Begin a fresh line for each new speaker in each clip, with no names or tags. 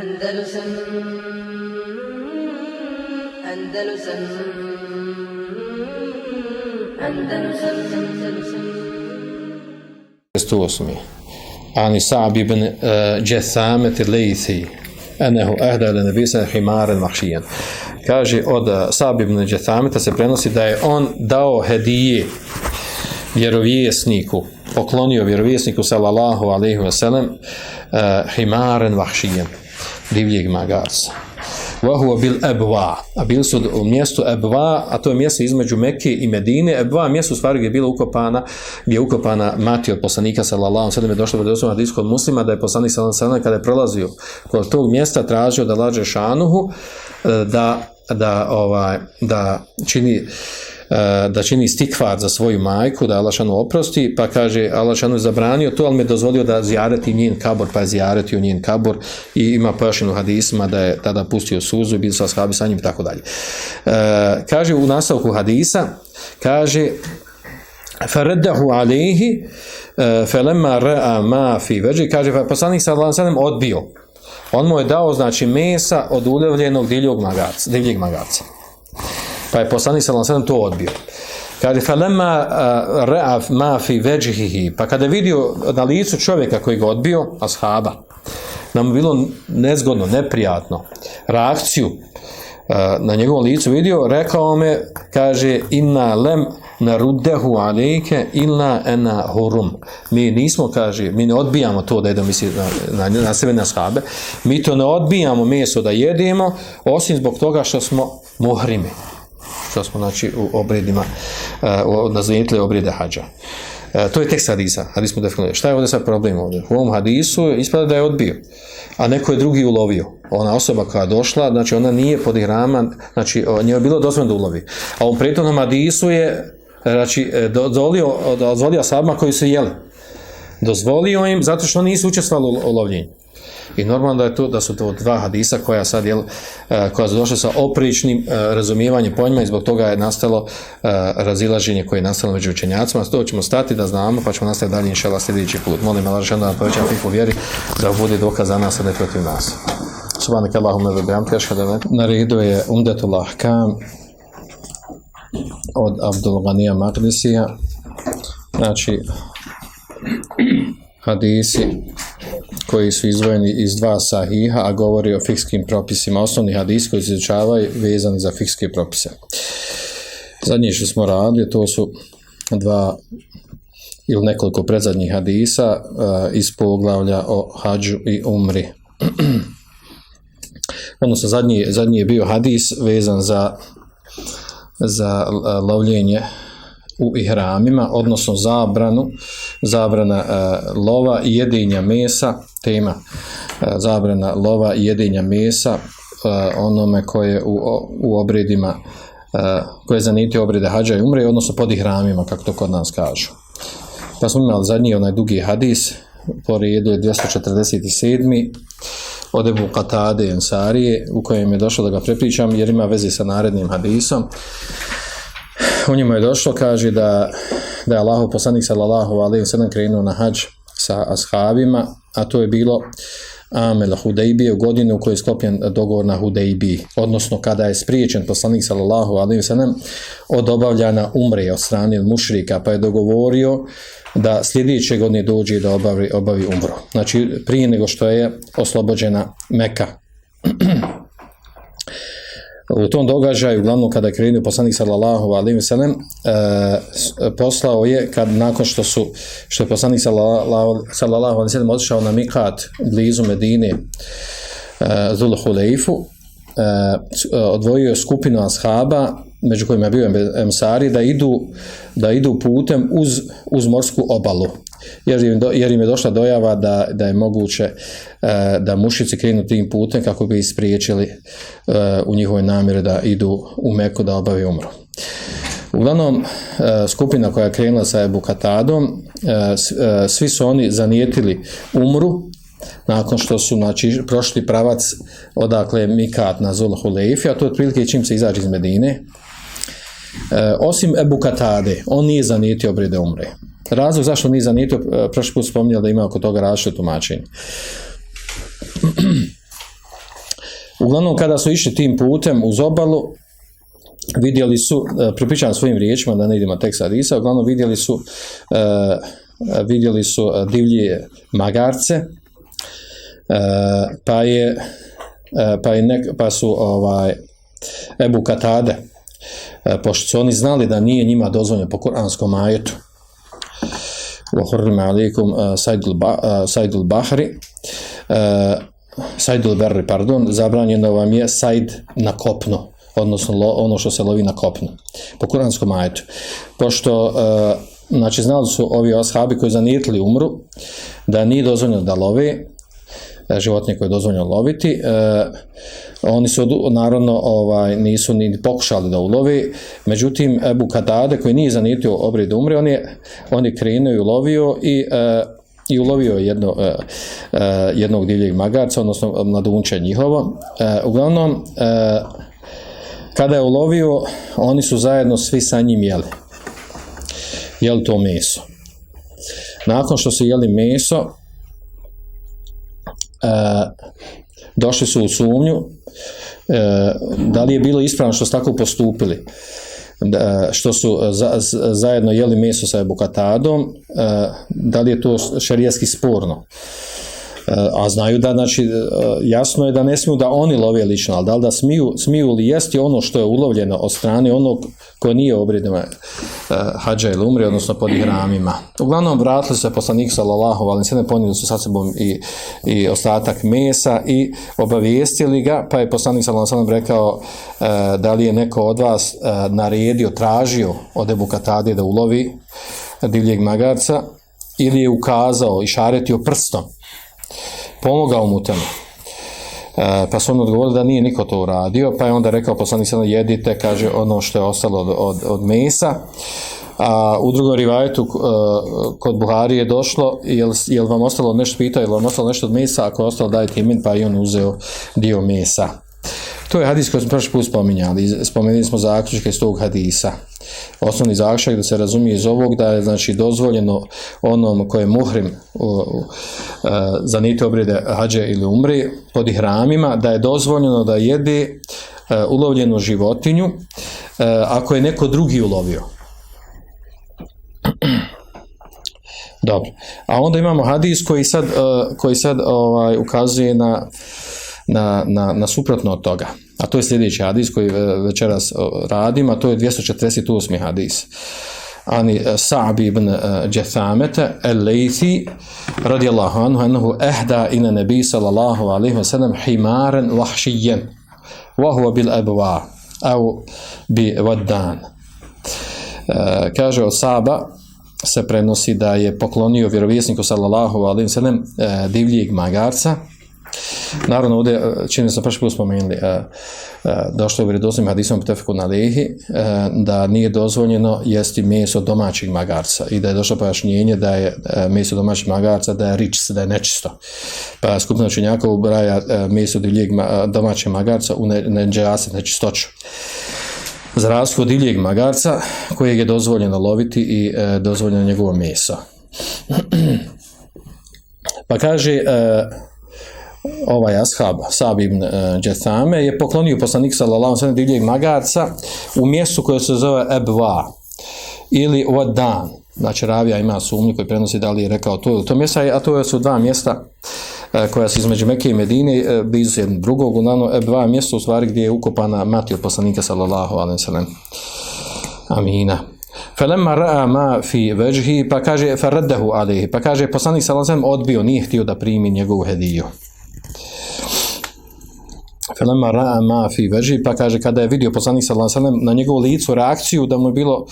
Andalusam Andalusam Andalusam Andalusam
108. Ani Sa'b ibn uh, Jethamet Leithi enehu ehda ili nebisa himaren mahšijan. Kaže od uh, Sa'b ibn Jethameta se prenosi da je on dao hedije vjerovjesniku, poklonio vjerovjesniku sallallahu alaihi wa sallam uh, himaren mahšijan, divljeg magarca. Wa bil abwa a bili su u mjestu abwa a to je mjesto između Mekke i Medine. Abwa mjesto u stvari gdje je bila ukopana gdje je ukopana mati od poslanika sallallahu alejhi ve sellem došlo pred osnovnog hadisku od muslima da je poslanik sallallahu alejhi kada je prolazio kod tog mjesta tražio da lađe šanuhu e, da da ovaj da čini uh, E, da čini stikvar za svoju majku, da Alašanu oprosti, pa kaže Alašanu je zabranio to, ali mi je dozvolio da zjareti njen kabor, pa je zjareti njen kabor i ima pojašenu hadisma da je tada pustio suzu i sa shabi sa njim i tako dalje. E, kaže u nastavku hadisa, kaže faraddahu alayhi e, falamma ra'a ma fi kaže pa poslanik sallallahu alejhi ve sellem odbio on mu je dao znači mesa od uljevljenog divljeg magarca divljeg magarca Pa je poslanik sallallahu alejhi to odbio. Kaže falamma ra'a ma fi wajhihi, pa kada vidio na licu čovjeka koji ga odbio, ashaba, nam bilo nezgodno, neprijatno, reakciju na njegovom licu vidio, rekao me, kaže, inna lem naruddehu alejke illa ana hurum. Mi nismo, kaže, mi ne odbijamo to da jedemo misli na, na, na sebe na shabe, mi to ne odbijamo meso da jedemo, osim zbog toga što smo muhrimi što smo znači u obredima eh, uh, nazvijetili obrede hađa. Eh, to je tekst hadisa, hadis smo definili. Šta je ovdje sad problem ovdje? U ovom hadisu ispada da je odbio, a neko je drugi ulovio. Ona osoba koja je došla, znači ona nije pod ihrama, znači nije bilo dozvoljeno da ulovi. A u prethodnom hadisu je eh, znači, dozvolio, dozvolio sabima koji su jeli. Dozvolio im zato što nisu učestvali u lovljenju. I normalno da je to da su to dva hadisa koja sad jel e, koja su došla sa opričnim e, razumijevanjem pojma i zbog toga je nastalo e, razilaženje koje je nastalo među učenjacima. To ćemo stati da znamo, pa ćemo nastaviti dalje inšala sljedeći put. Molim Allah da nam poveća fiku vjeri da bude dokaz za nas, a ne protiv nas. Subhanak Allahumma ve bihamdika ashhadu an na redu je Umdatul Ahkam od Abdul Ghanija Maqdisija. Znači hadisi koji su izvojeni iz dva sahiha, a govori o fikskim propisima, osnovni hadis koji se izučavaju vezani za fikske propise. Zadnje što smo radili, to su dva ili nekoliko predzadnjih hadisa uh, iz poglavlja o hađu i umri. Odnosno, zadnji, zadnji je bio hadis vezan za, za lovljenje u ihramima, odnosno zabranu, zabrana uh, lova i jedinja mesa, tema e, zabrana lova i jedinja mesa, e, onome koje u, u obredima, e, koje zaniti obrede hađa i umre, odnosno pod ihramima, kako to kod nas kažu. Pa smo imali zadnji onaj dugi hadis, po redu je 247. od Ebu Katade Ensarije, u kojem je došlo da ga prepričam, jer ima veze sa narednim hadisom u njima je došlo, kaže da, da je Allahu poslanik sallallahu alaihi sallam krenuo na hađ sa ashabima, a to je bilo um, Amel Hudejbije u godinu u kojoj je sklopljen dogovor na Hudejbiji, odnosno kada je spriječen poslanik sallallahu alaihi wa sallam od obavljana umre od strane mušrika, pa je dogovorio da sljedeće godine dođe da obavi, obavi umru. Znači prije nego što je oslobođena Meka. u tom događaju, uglavnom kada je krenuo poslanik sallallahu alaihi ve sellem, e, eh, poslao je kad nakon što su što je poslanik sallallahu sallallahu alaihi ve sellem otišao na Mikat blizu Medine, eh, e, Zul Huleifu, e, eh, odvojio je skupinu ashaba među kojima je bio emsari da idu da idu putem uz uz morsku obalu jer im, do, jer im je došla dojava da, da je moguće e, da mušici krenu tim putem kako bi ispriječili e, u njihovoj namjere da idu u Meku da obave umru. Uglavnom, e, skupina koja je krenula sa Ebu Katadom, e, e, svi su oni zanijetili umru, nakon što su znači, prošli pravac odakle Mikat na Zulhu Leifi, a to je otprilike čim se izađe iz Medine, e, osim Ebu Katade, on nije zanijetio brede umre. Razlog zašto nije zanijetio, e, prošli put spominjali da ima oko toga različite tumačenje. uglavnom kada su išli tim putem uz obalu vidjeli su e, pripričavam svojim riječima da ne idemo tek sad Isa uglavnom vidjeli su e, vidjeli su e, divlje magarce e, pa je e, pa, je nek, pa su ovaj Ebu Katade pošto su oni znali da nije njima dozvoljeno po kuranskom ajetu وحرم عليكم صيد صيد البحر صيد البر pardon zabranjeno vam je sajd na kopno odnosno lo, ono što se lovi na kopno po kuranskom ajetu pošto uh, znači znali su ovi ashabi koji zanijetili umru da nije dozvoljeno da love E, životinje koje je dozvoljeno loviti E, oni su naravno ovaj nisu ni pokušali da ulovi međutim Ebu Katade koji nije zanitio obred da umre on je, on je krenuo i ulovio i e, i ulovio jedno, e, e, jednog divljeg magarca, odnosno mladunče njihovo. E, uglavnom, e, kada je ulovio, oni su zajedno svi sa njim jeli. Jeli to meso. Nakon što su jeli meso, E, došli su u sumnju, e, da li je bilo ispravno što su tako postupili, da, što su e, za, zajedno jeli meso sa ebukatadom, e, da li je to šarijaski sporno? Eh, a znaju da, znači, eh, jasno je da ne smiju da oni love lično, ali da li da smiju, smiju li jesti ono što je ulovljeno od strane onog ko nije obredima uh, hađa ili umri, odnosno pod ihramima. Uglavnom, vratili se poslanik sallallahu alim se ponijeli su sa sebom i, i ostatak mesa i obavijestili ga, pa je poslanik sallallahu alaihi rekao uh, da li je neko od vas uh, naredio, tražio od Ebu Katade da ulovi divljeg magarca ili je ukazao i šaretio prstom pomogao mu tamo. E, pa su on odgovorili da nije niko to uradio, pa je onda rekao poslanik sada jedite, kaže ono što je ostalo od, od, od mesa. A u drugom rivajetu uh, kod Buhari je došlo, jel, jel vam ostalo nešto pitao, jel vam ostalo nešto od mesa, ako je ostalo dajte imen, pa i on uzeo dio mesa. To je hadis koji smo prošli put spominjali. Spomenuli smo zaključke iz tog hadisa. Osnovni zaključak da se razumije iz ovog da je znači dozvoljeno onom koje je muhrim u, u, u, za niti obrede hađe ili umri pod ihramima, da je dozvoljeno da jede uh, ulovljenu životinju uh, ako je neko drugi ulovio. Dobro. A onda imamo hadis koji sad, uh, koji sad ovaj, ukazuje na na, na, na suprotno od toga. A to je sljedeći hadis koji e, večeras e, radim, a to je 248. hadis. Ani e, Sa'b ibn e, Jathamete al-Laythi radijallahu anhu annahu ehda ina nebi sallallahu alaihi wa sallam himaren vahšijen wa huwa bil abwa au bi vaddan. Kaže od Saba se prenosi da je poklonio vjerovjesniku sallallahu alaihi wa sallam divljeg magarca Naravno, ovdje, e, čini sam prvi put spomenuli, e, e, došlo je u vredosnim hadisom Tefeku na Lehi, e, da nije dozvoljeno jesti meso domaćih magarca i da je došlo pojašnjenje da je e, meso domaćih magarca, da je rič, da je nečisto. Pa skupina činjaka ubraja meso divljeg domaćeg magarca u neđaset nečistoću. Za razliku divljeg magarca, kojeg je dozvoljeno loviti i dozvoljeno njegovo meso. pa kaže, ovaj ashab Sab ibn uh, je poklonio poslanik sallallahu alejhi ve sellem divljeg magarca u mjestu koje se zove Ebva ili Wadan znači ravija ima sumnju koji prenosi da li je rekao to to mjesto a to su dva mjesta uh, koja su između Mekke i Medine uh, blizu jednog drugog. Uglavnom Ebva je mjesto u stvari gdje je ukopana mati od poslanika sallallahu alejhi ve sellem. Amina. Falamma ra'a ma fi wajhi pa kaže faraddahu alayhi pa kaže poslanik sallallahu alejhi ve sellem odbio nije htio da primi njegovu hediju. Felema ra'a ma fi veži, pa kaže kada je vidio poslanik sallallahu alejhi ve sellem na njegovu licu reakciju da mu je bilo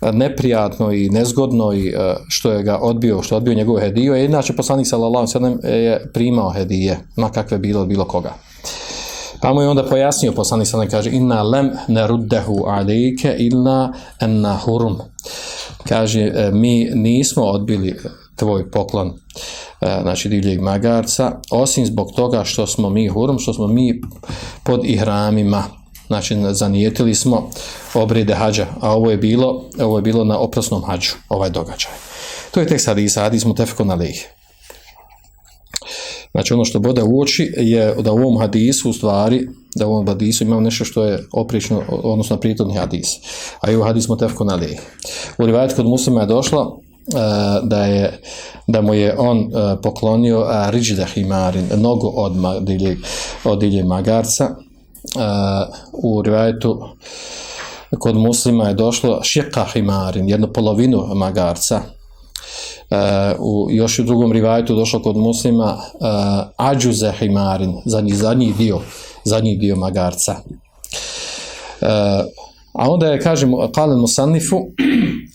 e, neprijatno i nezgodno i e, što je ga odbio, što je odbio njegovu hediju, E, inače poslanik sallallahu alejhi ve sellem je primao hedije, ma kakve bilo bilo koga. Pa mu je onda pojasnio poslanik sallallahu kaže inna lem naruddahu alejke illa anna hurum. Kaže e, mi nismo odbili tvoj poklon e, znači divljeg magarca, osim zbog toga što smo mi hurum, što smo mi pod ihramima, znači zanijetili smo obrede hađa, a ovo je bilo, ovo je bilo na oprosnom hađu, ovaj događaj. To je tekst hadisa, hadis mu tefko na lih. Znači ono što bode u oči je da u ovom hadisu u stvari da u ovom hadisu imamo nešto što je oprično, odnosno prijetodni hadis. A i u hadis mutefku na lih. U rivajetu kod muslima je došlo E, da je da mu je on uh, poklonio uh, riđida himarin, nogu od, magdilje, od ilje magarca. Uh, u rivajetu kod muslima je došlo šjeka himarin, jednu polovinu magarca. Uh, u, još u drugom rivajetu došlo kod muslima uh, ađuze himarin, zadnji, zadnji dio, zadnji dio magarca. Uh, a onda je, kažemo, kalen musannifu,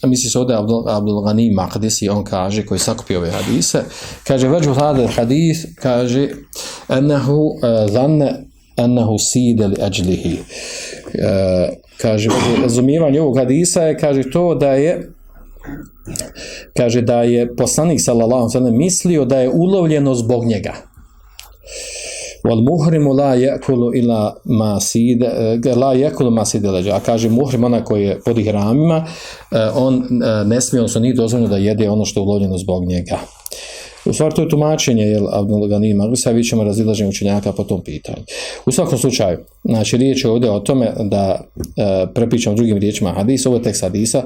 misli se ovdje Abdul, Abdul Ghani Maqdisi, on kaže, koji sakupio ove hadise, kaže, veđu hada hadis, kaže, enahu uh, e, zanne, enahu side li ajlihi. Uh, e, kaže, razumijevanje ovog hadisa je, kaže, to da je, kaže da je poslanik sallallahu alejhi mislio da je ulovljeno zbog njega. Wal muhrimu la yakulu ila ma sid eh, la yakulu ma sid A kaže muhrim ona koji je pod ihramima, eh, on eh, ne smije odnosno nije dozvoljeno da jede ono što je ulovljeno zbog njega. U stvari to je tumačenje, jel, Abdul Gani Magrisa, vi ćemo razilaženje učenjaka po tom pitanju. U svakom slučaju, znači, riječ je ovdje o tome da e, prepićamo drugim riječima hadis, ovo je tekst hadisa,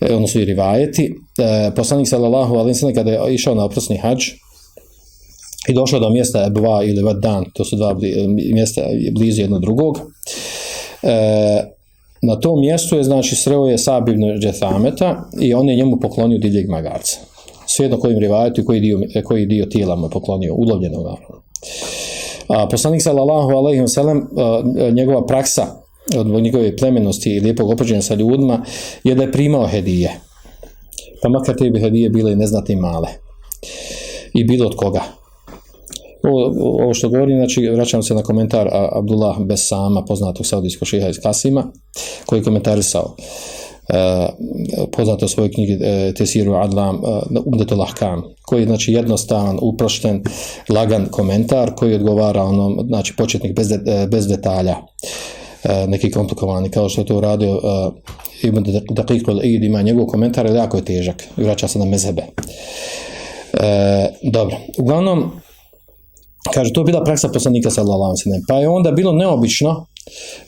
E, ono su i rivajeti. E, poslanik sallallahu alaihi sallam kada je išao na oprosni hađ i došao do mjesta Ebva ili Vadan, to su dva mjesta blizu jedno drugog, e, na tom mjestu je, znači, sreo je Sabibnu Džethameta i on je njemu poklonio divljeg magarca. Svijedno kojim rivajetu i koji dio, koji dio tijela mu poklonio, ulovljeno naravno. A poslanik sallallahu alaihi wa sallam, e, njegova praksa od njegove plemenosti i lijepog opođenja sa ljudima, je da je primao hedije. Pa makar te bi hedije bile i neznatne male. I bilo od koga. Ovo, ovo što govorim, znači, vraćam se na komentar Abdullah Besama, poznatog saudijskog šeha iz Kasima, koji je komentarisao uh, poznato svoje knjige uh, Tesiru Adlam, uh, Umdetul Ahkam, koji je znači, jednostavan, uprošten, lagan komentar koji odgovara onom, znači, početnik bez, de, e, bez detalja. Uh, neki komplikovani, kao što je to uradio uh, Ibn Daqiq al-Eid, ima njegov komentar, ali jako je težak, vraća se na mezhebe. E, dobro, uglavnom, kaže, to je bila praksa poslanika sallallahu alaihi sallam, pa je onda bilo neobično,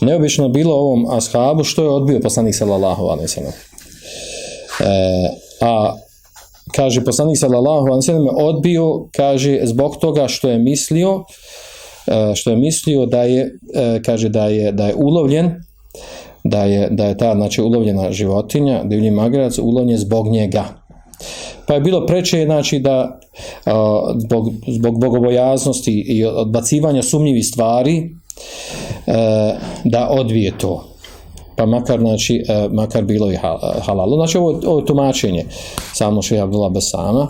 neobično bilo ovom ashabu što je odbio poslanik sallallahu alaihi sallam. E, a kaže, poslanik sallallahu alaihi sallam odbio, kaže, zbog toga što je mislio, e, što je mislio da je e, kaže da je da je ulovljen da je da je ta znači ulovljena životinja divlji magarac ulovljen zbog njega pa je bilo preče znači da e, zbog zbog bogobojaznosti i odbacivanja sumnjivih stvari e, da odvije to pa makar znači e, makar bilo i halal znači ovo, ovo tumačenje samo što je Abdullah Besama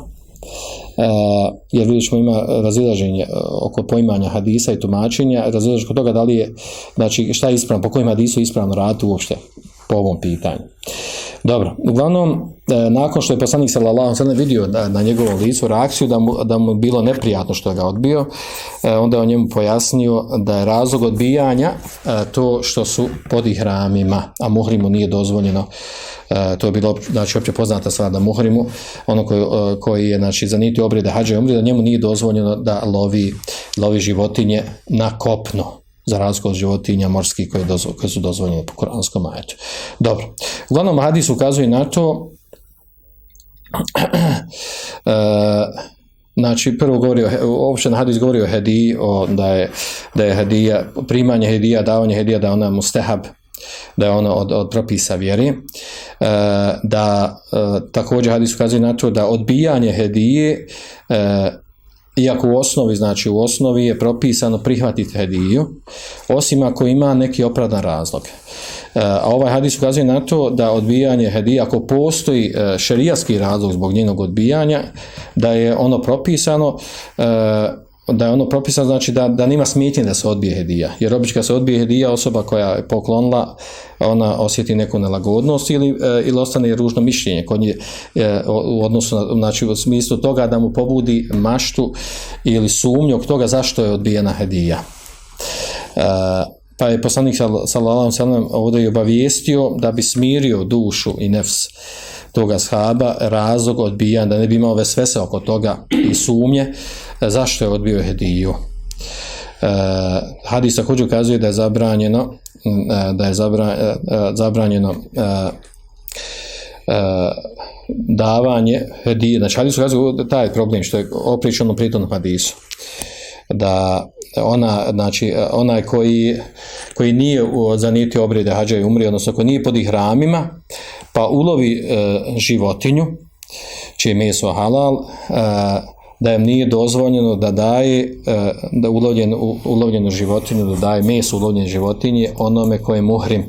Uh, e, jer vidjet ćemo ima razilaženje oko poimanja hadisa i tumačenja, razilaženje kod toga da li je, znači šta je ispravno, po kojim hadisu je ispravno raditi uopšte po ovom pitanju. Dobro, uglavnom, e, nakon što je poslanik sallallahu sallam vidio da, na njegovom licu reakciju da mu, da mu bilo neprijatno što ga odbio, e, onda je on njemu pojasnio da je razlog odbijanja e, to što su pod ihramima, a muhrimu nije dozvoljeno. E, to je bilo znači opće poznata stvar da muhrimu ono koji, e, koji je znači zaniti obrede hađa i umri, da njemu nije dozvoljeno da lovi, lovi životinje na kopno za razliku od životinja morskih koje, dozvo, koje su dozvoljene po koranskom ajetu. Dobro. Uglavnom, hadis ukazuje na to e, Znači, prvo govori o, uopšte hadis govori o hediji, o, da, je, da je hedija, primanje hedija, davanje hedija, da ona mustehab, da je ona od, od propisa vjeri, e, da e, također hadis ukazuje na to da odbijanje hedije, e, iako u osnovi, znači u osnovi je propisano prihvatiti hediju, osim ako ima neki opravdan razlog. E, a ovaj hadis ukazuje na to da odbijanje hedije, ako postoji e, šerijatski razlog zbog njenog odbijanja, da je ono propisano, e, da je ono propisano znači da, da nima smjetnje da se odbije hedija. Jer obično kad se odbije hedija, osoba koja je poklonila, ona osjeti neku nelagodnost ili, e, ili ostane ružno mišljenje kod nje e, u odnosu na, znači u smislu toga da mu pobudi maštu ili sumnju toga zašto je odbijena hedija. E, pa je poslanik sallallahu sallam ovdje i obavijestio da bi smirio dušu i nefs toga shaba razlog odbijanja, da ne bi imao vesvese oko toga i sumnje, zašto je odbio hediju. E, hadis također ukazuje da je zabranjeno e, da je zabra, e, e, zabranjeno e, e, davanje hedije. Znači, hadis ukazuje taj problem što je opričano pritom hadisu. Da ona, znači, onaj koji, koji nije zaniti obrede hađa i umri, odnosno koji nije pod ihramima, pa ulovi e, životinju, čije meso halal, e, da im nije dozvoljeno da daje e, da ulovljen, ulovljenu životinju, da daje meso ulovljene životinje onome koje je muhrim,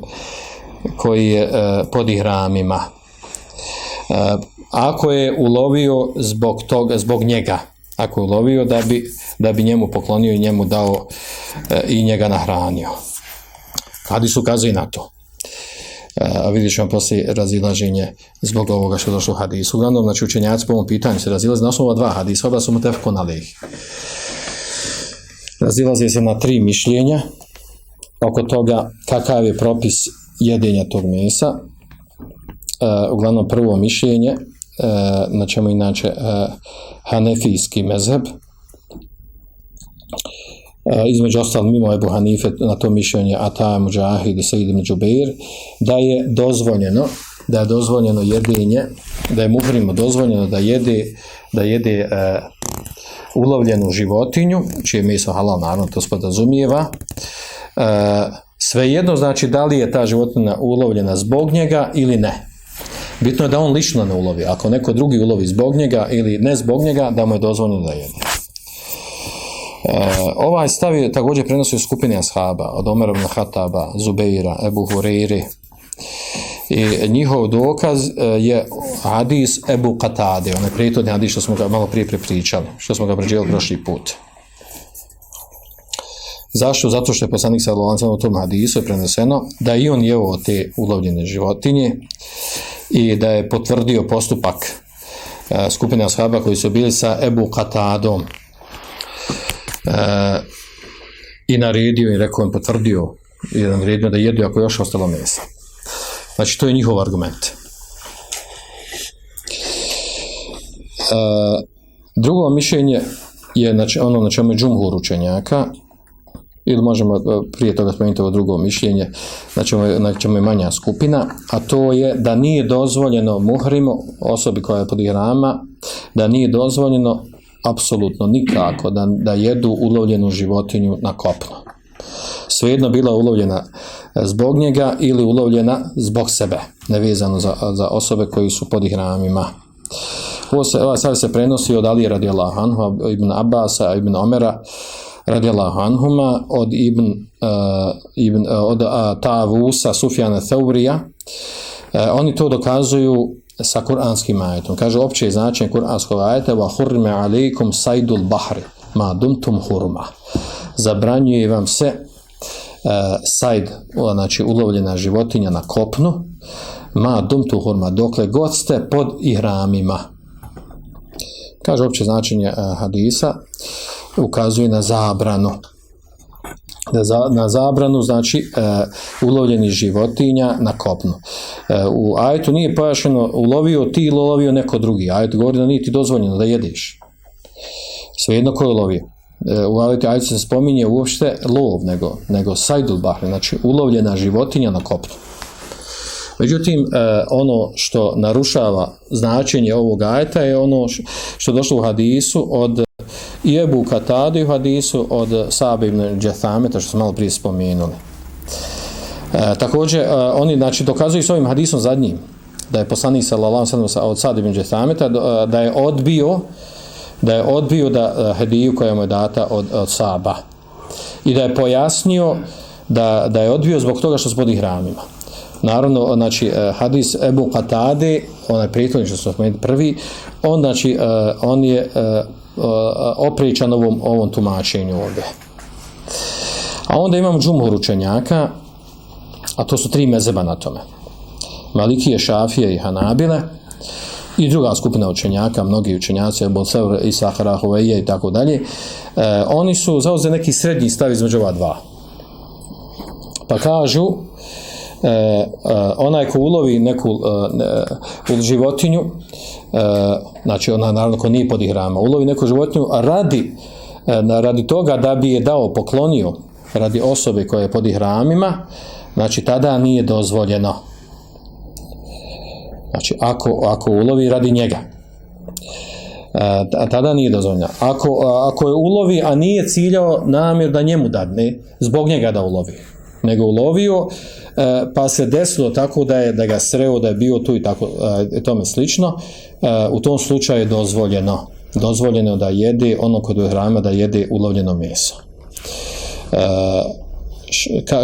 koji je e, pod ihramima. E, ako je ulovio zbog toga, zbog njega, ako je ulovio da bi, da bi njemu poklonio i njemu dao i njega nahranio. Hadis ukazuje na to a vidjet ćemo poslije razilaženje zbog ovoga što je došlo u hadisu. Uglavnom, znači učenjaci po ovom pitanju se razilaze na osnovu dva hadisa, oba su mu tefko na lih. Razilaze se na tri mišljenja oko toga kakav je propis jedenja tog mesa. Uh, uglavnom, prvo mišljenje, uh, na čemu inače uh, hanefijski mezheb, E, između ostal mimo Ebu Hanife na to mišljenje Ata Mujahid i Sejid ibn Džubeir da je dozvoljeno da je dozvoljeno jedenje da je muhrimo dozvoljeno da jede da jede e, ulovljenu životinju čije meso halal naravno to spodazumijeva e, svejedno znači da li je ta životinja ulovljena zbog njega ili ne. Bitno je da on lično ne ulovi. Ako neko drugi ulovi zbog njega ili ne zbog njega da mu je dozvoljeno da jede. Uh, ovaj stav je također prenosio skupini ashaba od Omer ibn Hataba, Zubeira, Ebu Hureyri. I njihov dokaz e, je hadis Ebu Katade onaj prijetodni hadis što smo ga malo prije prepričali što smo ga pređeli prošli put. Zašto? zato što je poslanik sa Lovancem u tom hadisu je preneseno da i on jeo te ulovljene životinje i da je potvrdio postupak e, skupine ashaba koji su bili sa Ebu Katadom e, i naredio i rekao im potvrdio jedan naredio da jedu ako je još ostalo mesa. Znači, to je njihov argument. E, drugo mišljenje je znači, ono na čemu je džumhur učenjaka, ili možemo e, prije toga spomenuti ovo drugo mišljenje, na čemu, je, na čemu je manja skupina, a to je da nije dozvoljeno muhrimu, osobi koja je pod ihrama, da nije dozvoljeno apsolutno nikako da, da jedu ulovljenu životinju na kopno. Svejedno bila ulovljena zbog njega ili ulovljena zbog sebe, nevezano za, za osobe koji su pod ihramima. Ovo se, ovaj sad se prenosi od Ali radijallahu anhu, ibn Abasa, ibn Omera radijallahu anhuma, od ibn, uh, ibn uh, od uh, Tavusa, Sufjana Theurija. Uh, oni to dokazuju sa kuranskim ajetom. Kaže opće značenje kuranskog ajeta wa hurme alaikum sajdul bahri ma dumtum hurma. Zabranjuje vam se uh, sajd, znači ulovljena životinja na kopnu ma dumtum hurma, dokle god ste pod ihramima. Kaže opće značenje uh, hadisa ukazuje na zabranu na, za, na zabranu, znači e, ulovljeni životinja na kopnu. E, u ajetu nije pojašeno ulovio ti ili ulovio neko drugi. Ajet govori da nije ti dozvoljeno da jedeš. Svejedno ko je ulovio. E, u ajetu, ajetu se spominje uopšte lov, nego, nego sajdul bahre, znači ulovljena životinja na kopnu. Međutim, e, ono što narušava značenje ovog ajeta je ono što došlo u hadisu od i Ebu Katadi u hadisu od Sabi ibn Džethameta, što smo malo prije spomenuli. E, također, e, oni znači, dokazuju s ovim hadisom zadnjim, da je poslanik sallallahu sallam od Sabi ibn Džethameta, e, da je odbio da je odbio da e, hediju koja mu je data od, od Saba. I da je pojasnio da, da je odbio zbog toga što spodi hramima. Naravno, znači, e, hadis Ebu Katade, onaj prijatelj što smo spomenuli prvi, on, znači, e, on je opriječan opričan ovom, ovom tumačenju ovdje. A onda imamo džumhur učenjaka, a to su tri mezeba na tome. Malikije, Šafije i Hanabile i druga skupina učenjaka, mnogi učenjaci, Ebol Sevr, Isahara, Huveje i tako dalje, oni su zauze neki srednji stav između ova dva. Pa kažu, E, e, onaj ko ulovi neku e, životinju, e, znači ona naravno ko nije pod ihrama, ulovi neku životinju radi, e, radi toga da bi je dao, poklonio radi osobe koja je pod ihramima, znači tada nije dozvoljeno. Znači, ako, ako ulovi radi njega, e, a tada nije dozvoljeno. Ako, ako je ulovi, a nije ciljao namjer da njemu dadne, zbog njega da ulovi, nego ulovio, E, pa se desilo tako da je da ga sreo, da je bio tu i tako e, tome slično, e, u tom slučaju je dozvoljeno dozvoljeno da jede ono kod hrama da jede ulovljeno meso. E,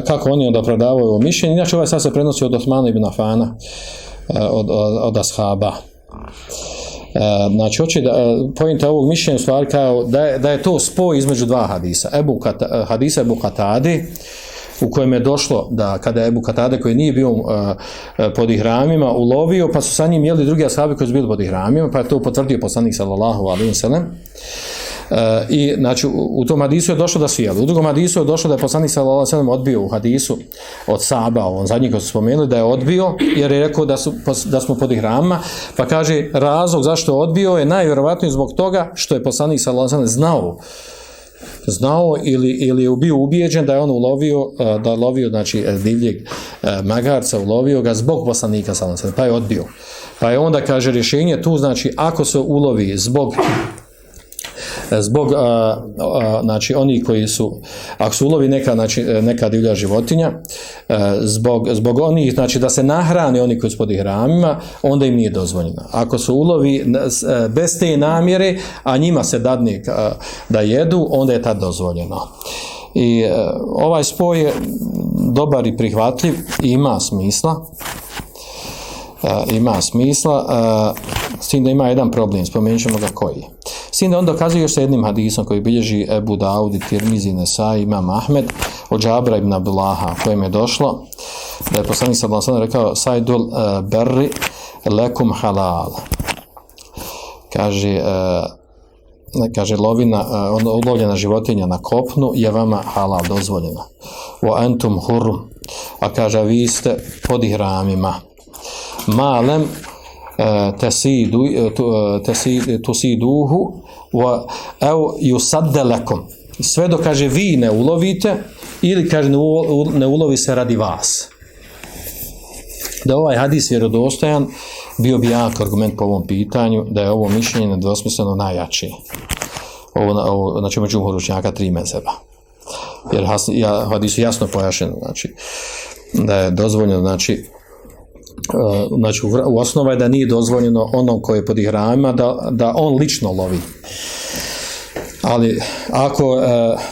kako oni onda opravdavaju ovo mišljenje? Inače ovaj sad se prenosi od Osmana ibn Afana, e, od, od, od Ashaba. E, znači, hoće da, pojenta ovog mišljenja stvari kao da je, da je to spoj između dva hadisa. Ebu Kata, hadisa Ebu Katadi, u kojem je došlo da kada je Ebu Katade koji nije bio uh, uh, pod ihramima ulovio, pa su sa njim jeli drugi ashabi koji su bili pod ihramima, pa je to potvrdio poslanik sallallahu alaihi wa sallam. Uh, i znači u, u tom hadisu je došlo da su jeli. U drugom hadisu je došlo da je poslanik sallallahu alejhi ve sellem odbio u hadisu od Saba, on zadnji koji su spomenuli da je odbio jer je rekao da, su, da smo pod ihrama, pa kaže razlog zašto je odbio je najvjerovatnije zbog toga što je poslanik sallallahu alejhi ve sellem znao znao ili, ili je bio ubijeđen da je on ulovio, da je lovio, znači, e, divljeg e, magarca, ulovio ga zbog poslanika, pa je odbio. Pa je onda, kaže, rješenje tu, znači, ako se ulovi zbog zbog a, a, znači oni koji su ako su ulovi neka znači neka divlja životinja a, zbog zbog onih znači da se nahrani oni koji su pod ihramima onda im nije dozvoljeno. Ako su ulovi e, bez te namjere a njima se dadne a, da jedu onda je tad dozvoljeno. I a, ovaj spoj je dobar i prihvatljiv i ima smisla. A, ima smisla a, s tim da ima jedan problem spomenut ćemo ga koji je. S tim da on dokazuje još sa jednim hadisom koji bilježi Ebu Daudi, Tirmizi, Nesai, Imam Ahmed, od Džabra ibn Abdullaha, kojem je došlo, da je poslanik sa Blansanom rekao, Sajdul uh, berri lekum halal. Kaže, uh, kaže lovina, eh, uh, ulovljena životinja na kopnu je vama halal dozvoljena. Wa entum hurum. A kaže, vi ste pod ihramima. Malem E, tasidu e, e, tusiduhu wa au yusadda lakum sve do kaže vi ne ulovite ili kaže ne ulovi se radi vas. Da ovaj hadis je rodostojan bio bi jak argument po ovom pitanju da je ovo mišljenje nedvosmisleno najjače. Ovo, ovo znači među uhoručnjaka tri mezeba jer ja, hadis je jasno pojašen znači da je dozvoljeno znači Eh, znači u osnova je da nije dozvoljeno onom koji je pod ihramima da, da on lično lovi. Ali ako uh,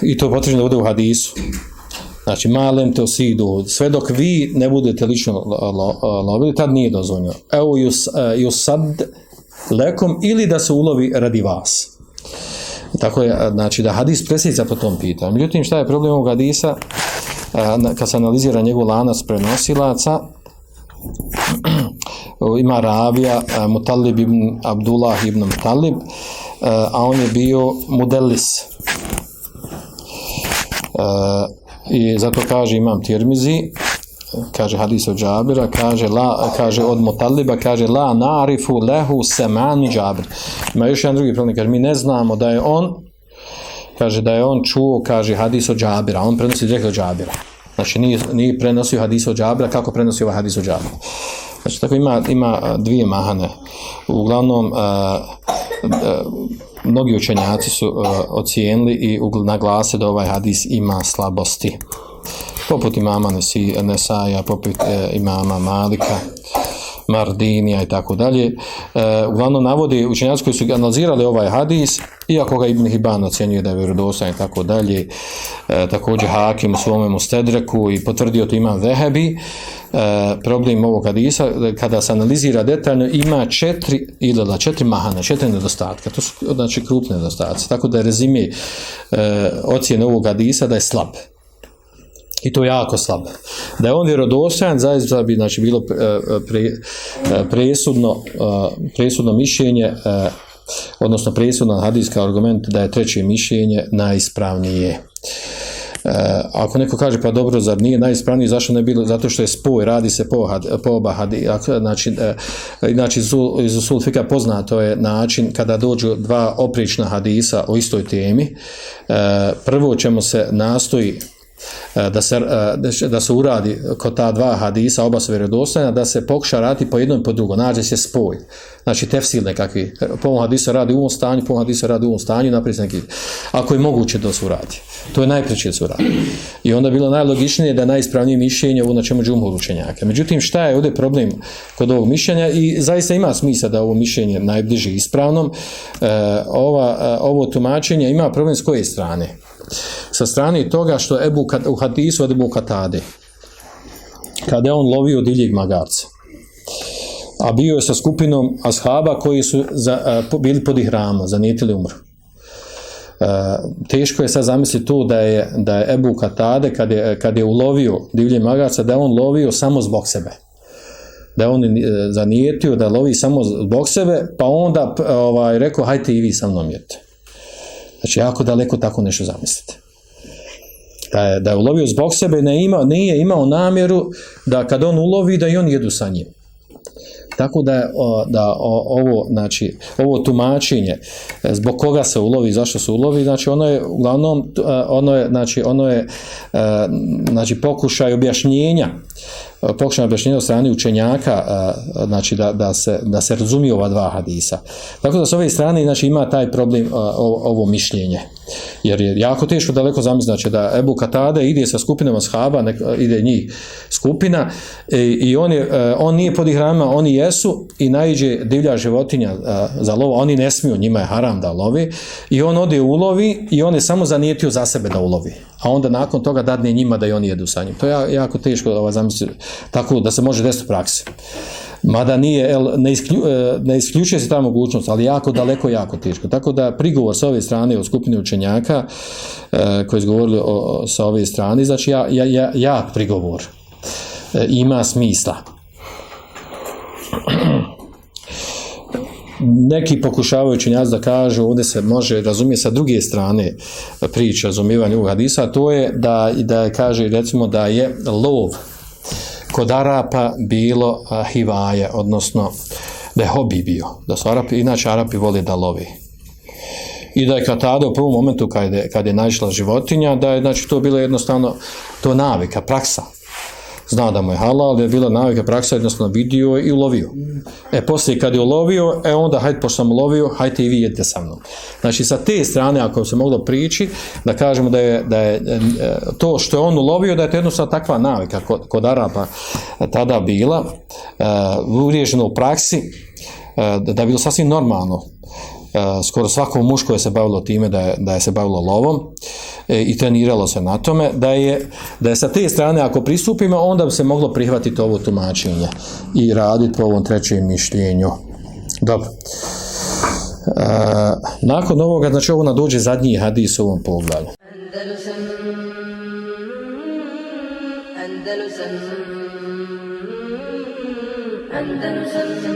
i to je potrebno da bude u hadisu. Znači malem te osidu sve dok vi ne budete lično lo, lo, eh, lovili tad nije dozvoljeno. Evo jus, uh, jusad lekom ili da se ulovi radi vas. Tako je znači da hadis presjeća po tom pitanju. Međutim šta je problem ovog hadisa? Kad se analizira njegov lanac prenosilaca ima ravija e, Mutalib ibn Abdullah ibn Mutalib e, a on je bio modelis e, i zato kaže imam tirmizi kaže hadis od Džabira kaže, la, kaže od Mutaliba kaže la narifu lehu semani Džabir. Ima još jedan drugi problem kaže mi ne znamo da je on kaže da je on čuo kaže hadis od Džabira. On prenosi direktno od Džabira. Znači, nije, nije prenosio hadis od džabra, kako prenosi ovaj hadis od džabra. Znači, tako ima, ima dvije mahane. Uglavnom, a, a, mnogi učenjaci su a, ocijenili i naglase da ovaj hadis ima slabosti. Poput imama Nesaja, poput e, imama Malika, Mardinija i tako dalje. E, uglavnom navodi učenjaci koji su analizirali ovaj hadis, iako ga Ibn Hibban ocjenjuje da je vjerodostan i tako dalje, e, također Hakim u svome Mustedreku i potvrdio to imam Vehebi, e, problem ovog hadisa, kada se analizira detaljno, ima četiri ili da četiri mahana, četiri nedostatka, to su znači krupne nedostatke, tako da rezime e, ocjene ovog hadisa da je slab. I to jako slab. Da je on vjerodostojan, zaista bi znači, bilo e, pre, pre, presudno, e, presudno mišljenje, e, odnosno presudan hadijska argument da je treće mišljenje najispravnije. E, ako neko kaže pa dobro zar nije najispravniji zašto ne bilo zato što je spoj radi se po, had, po oba hadi, znači, znači iz sulfika poznato je način kada dođu dva oprična hadisa o istoj temi e, prvo ćemo se nastoji E, da se, e, da se- da se uradi kod ta dva hadisa, oba su vjerodostojna, da se pokuša raditi po jednom i po drugom, nađe se spoj. Znači tefsil nekakvi, po ovom hadisu radi u ovom stanju, po ovom hadisu radi u ovom stanju, naprijed neki, ako je moguće da se uradi. To je najpreće da se uradi. I onda bilo najlogičnije da je najispravnije mišljenje ovo na čemu džumhur učenjaka. Međutim, šta je ovdje problem kod ovog mišljenja i zaista ima smisla da ovo mišljenje najbliže ispravnom. E, ova, e, ovo tumačenje ima problem s koje strane? Sa strane toga što Ebu, Kat- u hadisu od Ebu Katade, kada je on lovio divljeg magarca, a bio je sa skupinom ashaba koji su za, a, po- bili pod ihrama, zanijetili umru. E, teško je sad zamisliti to da je, da je Ebu Katade kad je, kad je ulovio divlje magarca, da je on lovio samo zbog sebe da je on e, zanijetio da lovi samo zbog sebe, pa onda ovaj, rekao, hajte i vi sa mnom jete. Znači, jako daleko tako nešto zamislite. Da je, da je ulovio zbog sebe, ne ima, nije imao namjeru da kad on ulovi, da i on jedu sa njim. Tako da, da ovo, znači, ovo tumačenje, e, zbog koga se ulovi, zašto se ulovi, znači ono je, uglavnom, e, ono je, znači, ono je, e, znači, pokušaj objašnjenja, pokušaj objašnjenja od strane učenjaka, znači, da, da, se, da se razumije ova dva hadisa. Tako da s ove strane, znači, ima taj problem, ovo, ovo mišljenje. Jer je jako teško daleko zamisliti, znači, da Ebu Katade ide sa skupinom ashaba, nek, ide njih skupina, i, i on, je, e, on nije pod ihrama, oni jesu i najđe divlja životinja e, za lovo, oni ne smiju, njima je haram da lovi. I on ode ulovi i on je samo zanijetio za sebe da ulovi. A onda nakon toga dadne njima da i oni jedu sa njim. To je jako teško ovaj, zamisliti tako da se može desiti u praksi mada nije, el, ne, isklju, e, ne isključuje se ta mogućnost, ali jako daleko, jako teško. Tako da prigovor sa ove strane od skupine učenjaka e, koji su govorili o, o, sa ove strane, znači ja, ja, ja, jak prigovor e, ima smisla. neki pokušavaju učenjaci da kažu, ovdje se može razumije sa druge strane priče razumijevanja ovog hadisa, to je da, da kaže recimo da je lov kod Arapa bilo a, hivaje, odnosno da je hobi bio, da su Arapi, inače Arapi vole da lovi. I da je Katada u prvom momentu kad je, kad je naišla životinja, da je znači, to bilo jednostavno to navika, praksa. Zna da mu je halal, da je bila navika praksa, jednostavno vidio i ulovio. E, poslije kad je ulovio, e onda, hajde, pošto sam ulovio, hajde i vi jedite sa mnom. Znači, sa te strane, ako se moglo prići, da kažemo da je, da je e, to što je on ulovio, da je to jednostavno takva navika kod, kod Araba tada bila, e, uh, uvriježeno u praksi, uh, da, da je bilo sasvim normalno Uh, E, skoro svako muško je se bavilo time da je, da je se bavilo lovom e, i treniralo se na tome, da je, da je sa te strane ako pristupimo, onda bi se moglo prihvatiti ovo tumačenje i raditi po ovom trećem mišljenju. Dobro. E, nakon ovoga, znači ovo nadođe zadnji hadis u ovom pogledu.
Andalusam Andalusam Andalusam